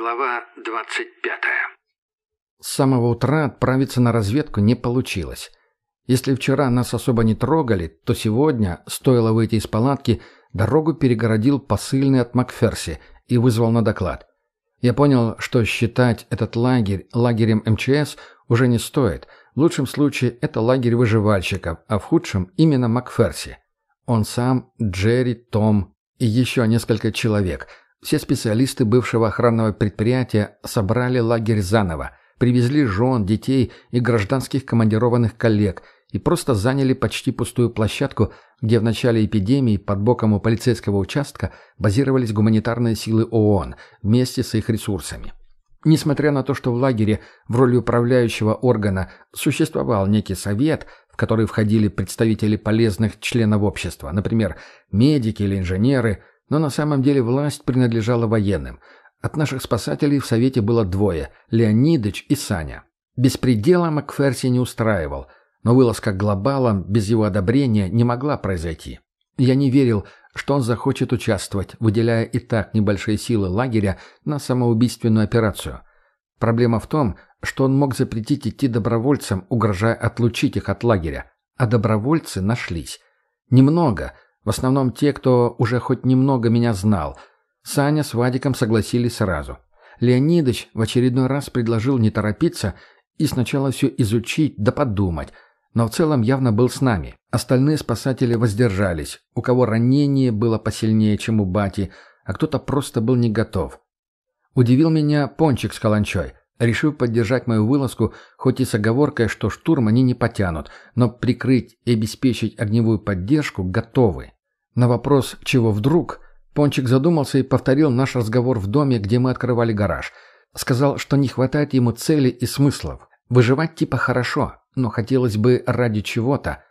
Глава 25. С самого утра отправиться на разведку не получилось. Если вчера нас особо не трогали, то сегодня, стоило выйти из палатки, дорогу перегородил посыльный от Макферси и вызвал на доклад. Я понял, что считать этот лагерь лагерем МЧС уже не стоит. В лучшем случае это лагерь выживальщиков, а в худшем именно Макферси. Он сам, Джерри, Том и еще несколько человек – все специалисты бывшего охранного предприятия собрали лагерь заново, привезли жен, детей и гражданских командированных коллег и просто заняли почти пустую площадку, где в начале эпидемии под боком у полицейского участка базировались гуманитарные силы ООН вместе с их ресурсами. Несмотря на то, что в лагере в роли управляющего органа существовал некий совет, в который входили представители полезных членов общества, например, медики или инженеры – но на самом деле власть принадлежала военным. От наших спасателей в Совете было двое – Леонидыч и Саня. Беспредела Макферси не устраивал, но вылазка глобалом без его одобрения не могла произойти. Я не верил, что он захочет участвовать, выделяя и так небольшие силы лагеря на самоубийственную операцию. Проблема в том, что он мог запретить идти добровольцам, угрожая отлучить их от лагеря. А добровольцы нашлись. Немного – в основном те, кто уже хоть немного меня знал. Саня с Вадиком согласились сразу. Леонидыч в очередной раз предложил не торопиться и сначала все изучить да подумать, но в целом явно был с нами. Остальные спасатели воздержались, у кого ранение было посильнее, чем у бати, а кто-то просто был не готов. Удивил меня пончик с каланчой решив поддержать мою вылазку, хоть и с оговоркой, что штурм они не потянут, но прикрыть и обеспечить огневую поддержку готовы. На вопрос «чего вдруг?» Пончик задумался и повторил наш разговор в доме, где мы открывали гараж. Сказал, что не хватает ему цели и смыслов. Выживать типа хорошо, но хотелось бы ради чего-то.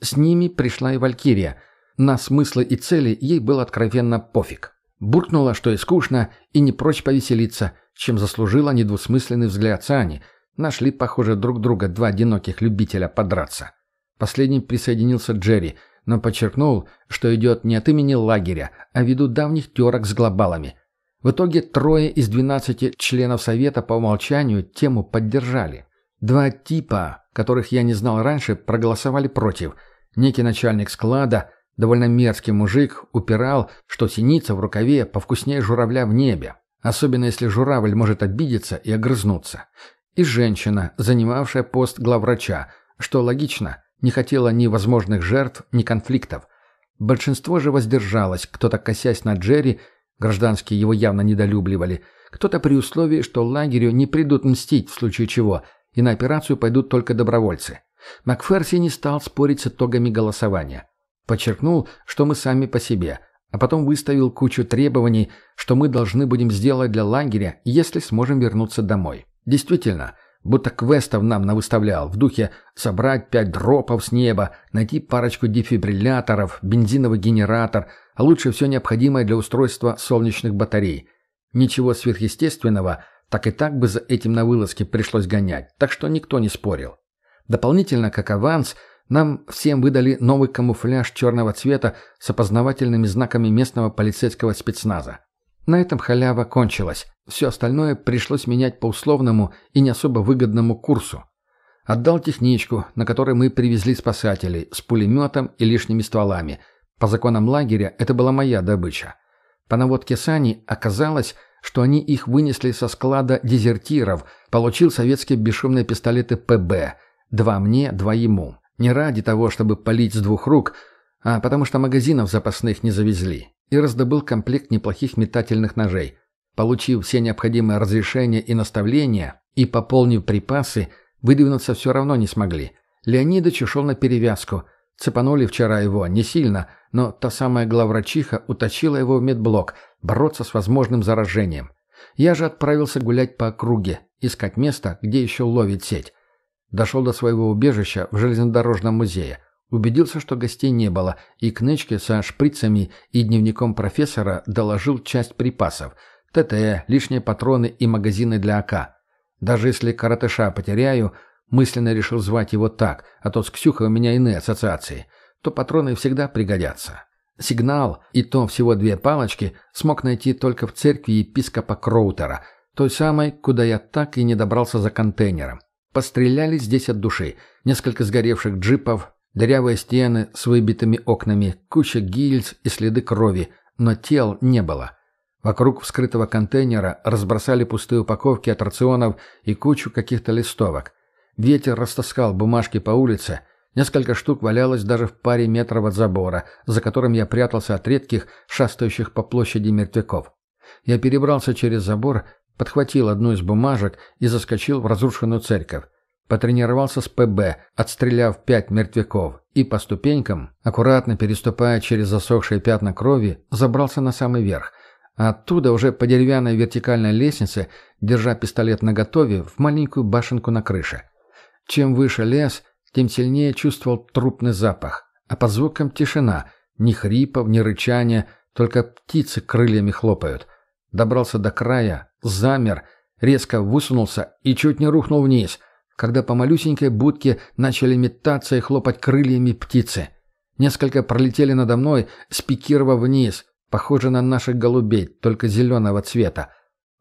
С ними пришла и Валькирия. На смыслы и цели ей было откровенно пофиг. Буркнула, что и скучно, и не прочь повеселиться – чем заслужила недвусмысленный взгляд Сани. Нашли, похоже, друг друга два одиноких любителя подраться. Последним присоединился Джерри, но подчеркнул, что идет не от имени лагеря, а ввиду давних терок с глобалами. В итоге трое из двенадцати членов Совета по умолчанию тему поддержали. Два типа, которых я не знал раньше, проголосовали против. Некий начальник склада, довольно мерзкий мужик, упирал, что синица в рукаве повкуснее журавля в небе. Особенно если журавль может обидеться и огрызнуться. И женщина, занимавшая пост главврача, что логично, не хотела ни возможных жертв, ни конфликтов. Большинство же воздержалось, кто-то косясь на Джерри, гражданские его явно недолюбливали, кто-то при условии, что лагерю не придут мстить в случае чего, и на операцию пойдут только добровольцы. Макферси не стал спорить с итогами голосования. Подчеркнул, что мы сами по себе – а потом выставил кучу требований, что мы должны будем сделать для лагеря, если сможем вернуться домой. Действительно, будто квестов нам навыставлял в духе собрать пять дропов с неба, найти парочку дефибрилляторов, бензиновый генератор, а лучше все необходимое для устройства солнечных батарей. Ничего сверхъестественного, так и так бы за этим на вылазке пришлось гонять, так что никто не спорил. Дополнительно, как аванс – нам всем выдали новый камуфляж черного цвета с опознавательными знаками местного полицейского спецназа. На этом халява кончилась. Все остальное пришлось менять по условному и не особо выгодному курсу. Отдал техничку, на которой мы привезли спасателей, с пулеметом и лишними стволами. По законам лагеря это была моя добыча. По наводке Сани оказалось, что они их вынесли со склада дезертиров, получил советские бесшумные пистолеты ПБ. Два мне, два ему. Не ради того, чтобы палить с двух рук, а потому что магазинов запасных не завезли. И раздобыл комплект неплохих метательных ножей. Получив все необходимые разрешения и наставления, и пополнив припасы, выдвинуться все равно не смогли. Леонидыч ушел на перевязку. Цепанули вчера его, не сильно, но та самая главврачиха уточила его в медблок, бороться с возможным заражением. Я же отправился гулять по округе, искать место, где еще ловит сеть. Дошел до своего убежища в железнодорожном музее. Убедился, что гостей не было, и к нычке со шприцами и дневником профессора доложил часть припасов. ТТ, лишние патроны и магазины для АК. Даже если коротыша потеряю, мысленно решил звать его так, а то с Ксюхой у меня иные ассоциации, то патроны всегда пригодятся. Сигнал, и то всего две палочки, смог найти только в церкви епископа Кроутера. Той самой, куда я так и не добрался за контейнером. Постреляли здесь от души. Несколько сгоревших джипов, дырявые стены с выбитыми окнами, куча гильз и следы крови, но тел не было. Вокруг вскрытого контейнера разбросали пустые упаковки от рационов и кучу каких-то листовок. Ветер растаскал бумажки по улице. Несколько штук валялось даже в паре метров от забора, за которым я прятался от редких, шастающих по площади мертвяков. Я перебрался через забор, подхватил одну из бумажек и заскочил в разрушенную церковь. Потренировался с ПБ, отстреляв пять мертвяков, и по ступенькам, аккуратно переступая через засохшие пятна крови, забрался на самый верх, а оттуда уже по деревянной вертикальной лестнице, держа пистолет наготове, в маленькую башенку на крыше. Чем выше лес, тем сильнее чувствовал трупный запах, а по звукам тишина, ни хрипов, ни рычания, только птицы крыльями хлопают. Добрался до края, замер, резко высунулся и чуть не рухнул вниз, когда по малюсенькой будке начали метаться и хлопать крыльями птицы. Несколько пролетели надо мной, спикировав вниз, похоже на наших голубей, только зеленого цвета.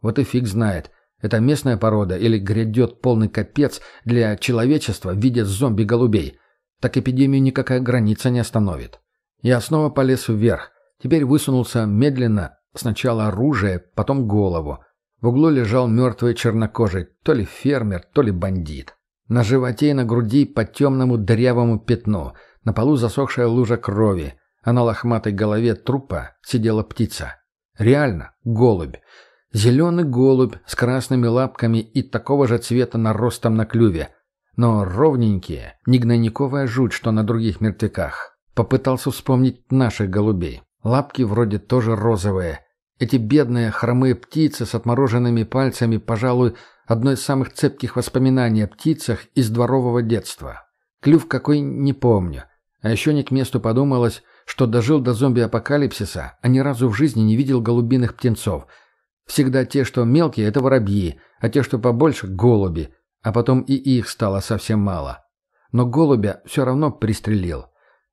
Вот и фиг знает, это местная порода или грядет полный капец для человечества в виде зомби-голубей. Так эпидемию никакая граница не остановит. Я снова полез вверх. Теперь высунулся медленно, сначала оружие, потом голову. В углу лежал мертвый чернокожий, то ли фермер, то ли бандит. На животе и на груди по темному дырявому пятну, на полу засохшая лужа крови, а на лохматой голове трупа сидела птица. Реально, голубь. Зеленый голубь с красными лапками и такого же цвета наростом на клюве. Но ровненькие, не гнойниковая жуть, что на других мертвяках. Попытался вспомнить наших голубей. Лапки вроде тоже розовые. Эти бедные хромые птицы с отмороженными пальцами, пожалуй, одно из самых цепких воспоминаний о птицах из дворового детства. Клюв какой не помню. А еще не к месту подумалось, что дожил до зомби-апокалипсиса, а ни разу в жизни не видел голубиных птенцов – Всегда те, что мелкие, это воробьи, а те, что побольше, голуби. А потом и их стало совсем мало. Но голубя все равно пристрелил.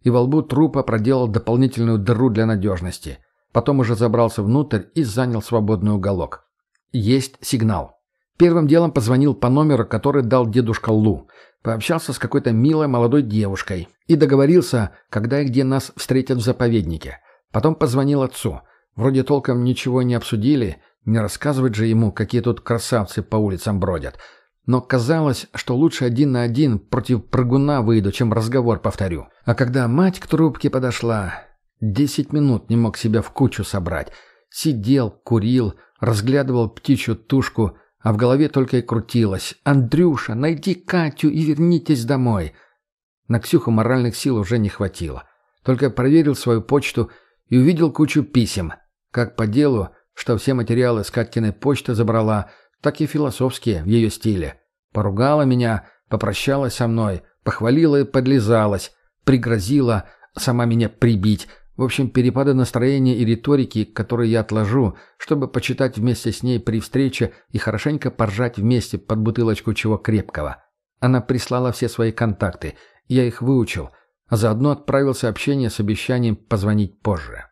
И во лбу трупа проделал дополнительную дыру для надежности. Потом уже забрался внутрь и занял свободный уголок. Есть сигнал. Первым делом позвонил по номеру, который дал дедушка Лу. Пообщался с какой-то милой молодой девушкой. И договорился, когда и где нас встретят в заповеднике. Потом позвонил отцу. Вроде толком ничего не обсудили, не рассказывать же ему, какие тут красавцы по улицам бродят. Но казалось, что лучше один на один против прыгуна выйду, чем разговор повторю. А когда мать к трубке подошла, десять минут не мог себя в кучу собрать. Сидел, курил, разглядывал птичью тушку, а в голове только и крутилось. «Андрюша, найди Катю и вернитесь домой!» На Ксюху моральных сил уже не хватило. Только проверил свою почту и увидел кучу писем. Как по делу, что все материалы с Каткиной почты забрала, так и философские в ее стиле. Поругала меня, попрощалась со мной, похвалила и подлизалась, пригрозила сама меня прибить. В общем, перепады настроения и риторики, которые я отложу, чтобы почитать вместе с ней при встрече и хорошенько поржать вместе под бутылочку чего крепкого. Она прислала все свои контакты, я их выучил, а заодно отправил сообщение с обещанием позвонить позже.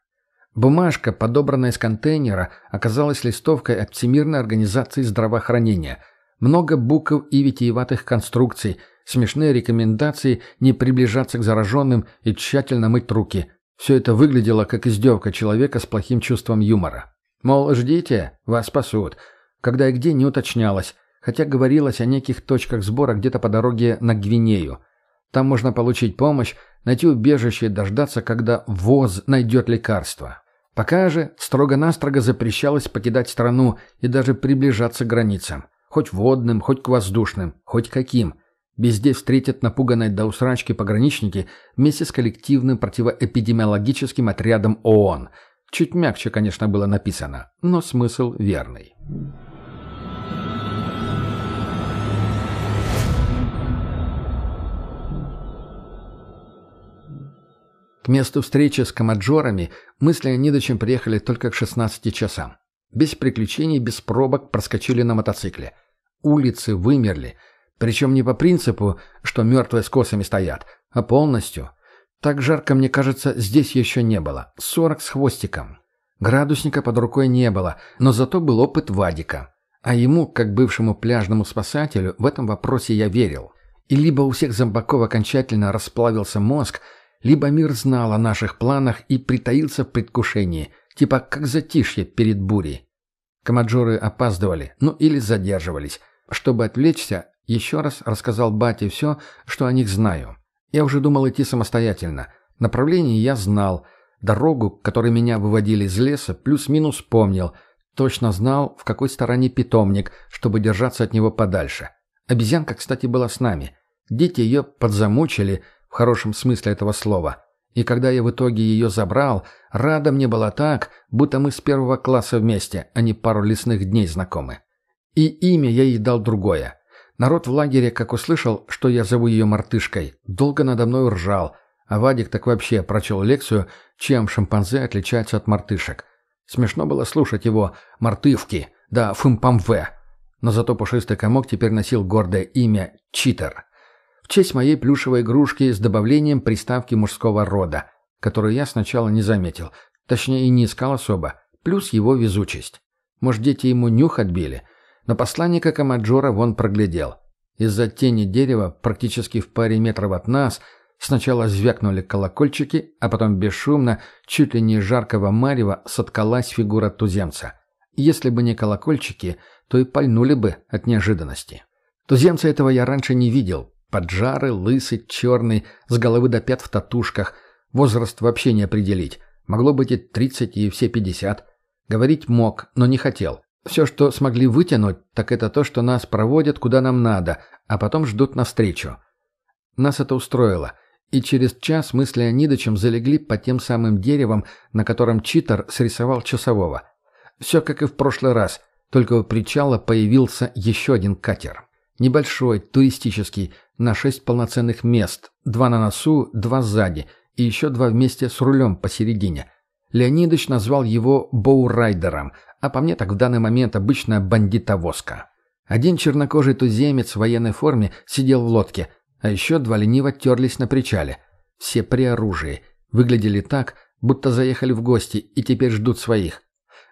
Бумажка, подобранная из контейнера, оказалась листовкой от Всемирной организации здравоохранения. Много букв и витиеватых конструкций, смешные рекомендации не приближаться к зараженным и тщательно мыть руки. Все это выглядело как издевка человека с плохим чувством юмора. Мол, ждите, вас спасут. Когда и где не уточнялось, хотя говорилось о неких точках сбора где-то по дороге на Гвинею. Там можно получить помощь, найти убежище и дождаться, когда ВОЗ найдет лекарство. Пока же строго-настрого запрещалось покидать страну и даже приближаться к границам. Хоть водным, хоть к воздушным, хоть каким. Везде встретят напуганные до усрачки пограничники вместе с коллективным противоэпидемиологическим отрядом ООН. Чуть мягче, конечно, было написано, но смысл верный. К месту встречи с комаджорами мы с Леонидовичем приехали только к 16 часам. Без приключений, без пробок проскочили на мотоцикле. Улицы вымерли. Причем не по принципу, что мертвые с косами стоят, а полностью. Так жарко, мне кажется, здесь еще не было. 40 с хвостиком. Градусника под рукой не было, но зато был опыт Вадика. А ему, как бывшему пляжному спасателю, в этом вопросе я верил. И либо у всех зомбаков окончательно расплавился мозг, либо мир знал о наших планах и притаился в предвкушении, типа как затишье перед бурей. Комаджоры опаздывали, ну или задерживались. Чтобы отвлечься, еще раз рассказал бате все, что о них знаю. Я уже думал идти самостоятельно. Направление я знал. Дорогу, которой меня выводили из леса, плюс-минус помнил. Точно знал, в какой стороне питомник, чтобы держаться от него подальше. Обезьянка, кстати, была с нами. Дети ее подзамучили, в хорошем смысле этого слова. И когда я в итоге ее забрал, рада мне была так, будто мы с первого класса вместе, а не пару лесных дней знакомы. И имя я ей дал другое. Народ в лагере, как услышал, что я зову ее мартышкой, долго надо мной ржал, а Вадик так вообще прочел лекцию, чем шимпанзе отличаются от мартышек. Смешно было слушать его «мартывки», да «фымпамве», но зато пушистый комок теперь носил гордое имя «Читер». В честь моей плюшевой игрушки с добавлением приставки мужского рода, которую я сначала не заметил, точнее и не искал особо, плюс его везучесть. Может, дети ему нюх отбили – но посланника Камаджора вон проглядел. Из-за тени дерева, практически в паре метров от нас, сначала звякнули колокольчики, а потом бесшумно, чуть ли не жаркого марева, соткалась фигура туземца. Если бы не колокольчики, то и пальнули бы от неожиданности. Туземца этого я раньше не видел. Поджарый, лысый, черный, с головы до пят в татушках. Возраст вообще не определить. Могло быть и тридцать, и все пятьдесят. Говорить мог, но не хотел. Все, что смогли вытянуть, так это то, что нас проводят куда нам надо, а потом ждут навстречу. Нас это устроило, и через час мы с Леонидычем залегли под тем самым деревом, на котором читер срисовал часового. Все как и в прошлый раз, только у причала появился еще один катер. Небольшой, туристический, на шесть полноценных мест, два на носу, два сзади, и еще два вместе с рулем посередине. Леонидыч назвал его «боурайдером», а по мне так в данный момент обычная бандитовозка. Один чернокожий туземец в военной форме сидел в лодке, а еще два лениво терлись на причале. Все при оружии. Выглядели так, будто заехали в гости и теперь ждут своих.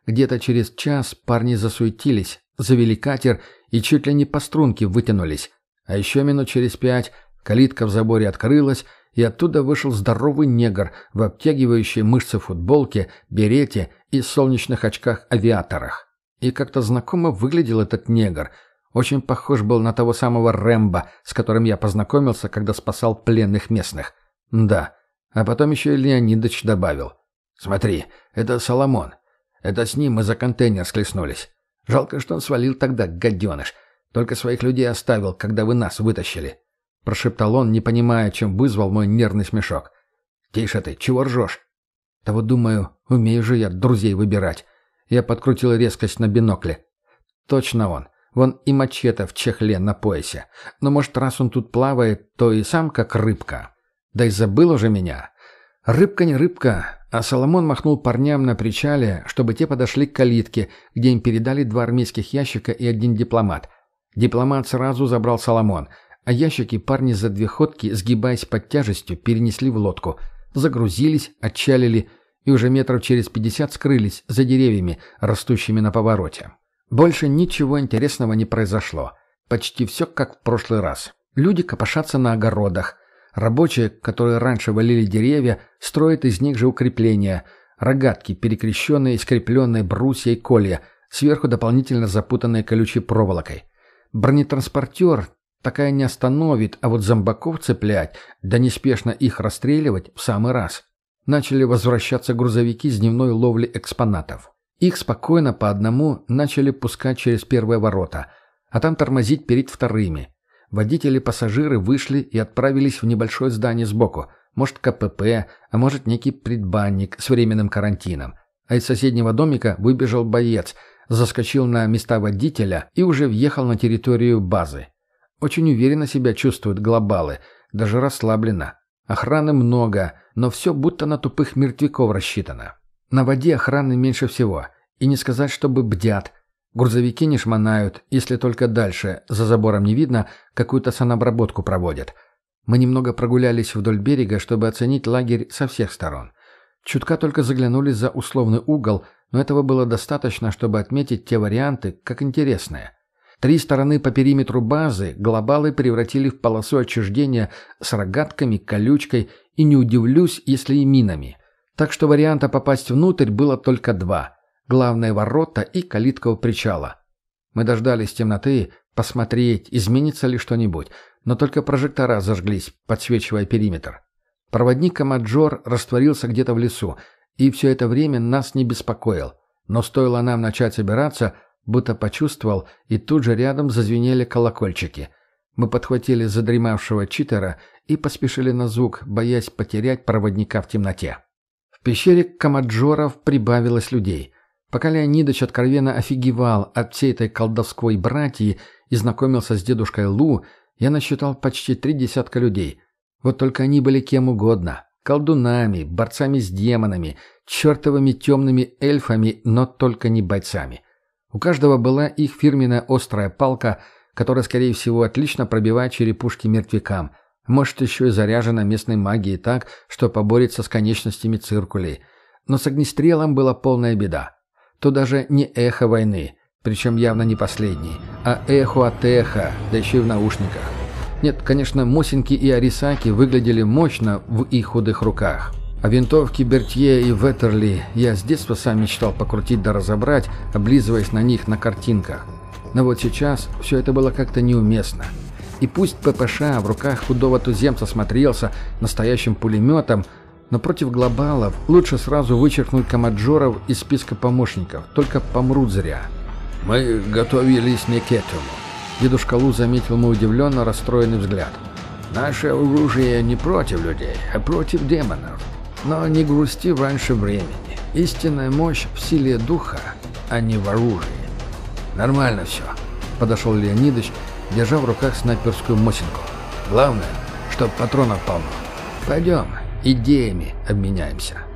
Где-то через час парни засуетились, завели катер и чуть ли не по струнке вытянулись. А еще минут через пять калитка в заборе открылась, и оттуда вышел здоровый негр в обтягивающей мышцы футболке, берете и солнечных очках-авиаторах. И как-то знакомо выглядел этот негр. Очень похож был на того самого Рэмбо, с которым я познакомился, когда спасал пленных местных. Да. А потом еще и Леонидович добавил. «Смотри, это Соломон. Это с ним мы за контейнер склеснулись. Жалко, что он свалил тогда, гаденыш. Только своих людей оставил, когда вы нас вытащили. — прошептал он, не понимая, чем вызвал мой нервный смешок. «Тише ты, чего ржешь?» «Да вот думаю, умею же я друзей выбирать». Я подкрутил резкость на бинокле. «Точно он. Вон и мачете в чехле на поясе. Но, может, раз он тут плавает, то и сам как рыбка. Да и забыл уже меня. Рыбка не рыбка, а Соломон махнул парням на причале, чтобы те подошли к калитке, где им передали два армейских ящика и один дипломат. Дипломат сразу забрал Соломон, а ящики парни за две ходки, сгибаясь под тяжестью, перенесли в лодку. Загрузились, отчалили и уже метров через пятьдесят скрылись за деревьями, растущими на повороте. Больше ничего интересного не произошло. Почти все как в прошлый раз. Люди копошатся на огородах. Рабочие, которые раньше валили деревья, строят из них же укрепления. Рогатки, перекрещенные и скрепленные брусья и колья, сверху дополнительно запутанные колючей проволокой. Бронетранспортер, Такая не остановит, а вот зомбаков цеплять, да неспешно их расстреливать в самый раз. Начали возвращаться грузовики с дневной ловли экспонатов. Их спокойно по одному начали пускать через первые ворота, а там тормозить перед вторыми. Водители и пассажиры вышли и отправились в небольшое здание сбоку. Может, КПП, а может, некий предбанник с временным карантином. А из соседнего домика выбежал боец, заскочил на места водителя и уже въехал на территорию базы. Очень уверенно себя чувствуют глобалы, даже расслабленно. Охраны много, но все будто на тупых мертвяков рассчитано. На воде охраны меньше всего. И не сказать, чтобы бдят. Грузовики не шмонают, если только дальше, за забором не видно, какую-то санобработку проводят. Мы немного прогулялись вдоль берега, чтобы оценить лагерь со всех сторон. Чутка только заглянули за условный угол, но этого было достаточно, чтобы отметить те варианты как интересные. Три стороны по периметру базы глобалы превратили в полосу отчуждения с рогатками, колючкой и, не удивлюсь, если и минами. Так что варианта попасть внутрь было только два – главные ворота и калитка у причала. Мы дождались темноты, посмотреть, изменится ли что-нибудь, но только прожектора зажглись, подсвечивая периметр. Проводник Камаджор растворился где-то в лесу, и все это время нас не беспокоил. Но стоило нам начать собираться, будто почувствовал, и тут же рядом зазвенели колокольчики. Мы подхватили задремавшего читера и поспешили на звук, боясь потерять проводника в темноте. В пещере Камаджоров прибавилось людей. Пока Леонидович откровенно офигевал от всей этой колдовской братьи и знакомился с дедушкой Лу, я насчитал почти три десятка людей. Вот только они были кем угодно. Колдунами, борцами с демонами, чертовыми темными эльфами, но только не бойцами. У каждого была их фирменная острая палка, которая, скорее всего, отлично пробивает черепушки мертвякам. Может, еще и заряжена местной магией так, что поборется с конечностями циркулей. Но с огнестрелом была полная беда. То даже не эхо войны, причем явно не последний, а эхо от эха, да еще и в наушниках. Нет, конечно, Мосинки и Арисаки выглядели мощно в их худых руках. А винтовки Бертье и Веттерли я с детства сам мечтал покрутить да разобрать, облизываясь на них на картинках. Но вот сейчас все это было как-то неуместно. И пусть ППШ в руках худого туземца смотрелся настоящим пулеметом, но против глобалов лучше сразу вычеркнуть комаджоров из списка помощников, только помрут зря. «Мы готовились не к этому», Дедушка Лу заметил мой удивленно расстроенный взгляд. «Наше оружие не против людей, а против демонов. Но не грусти раньше времени. Истинная мощь в силе духа, а не в оружии. Нормально все», — подошел Леонидович, держа в руках снайперскую мосинку. «Главное, чтоб патронов полно. Пойдем, идеями обменяемся».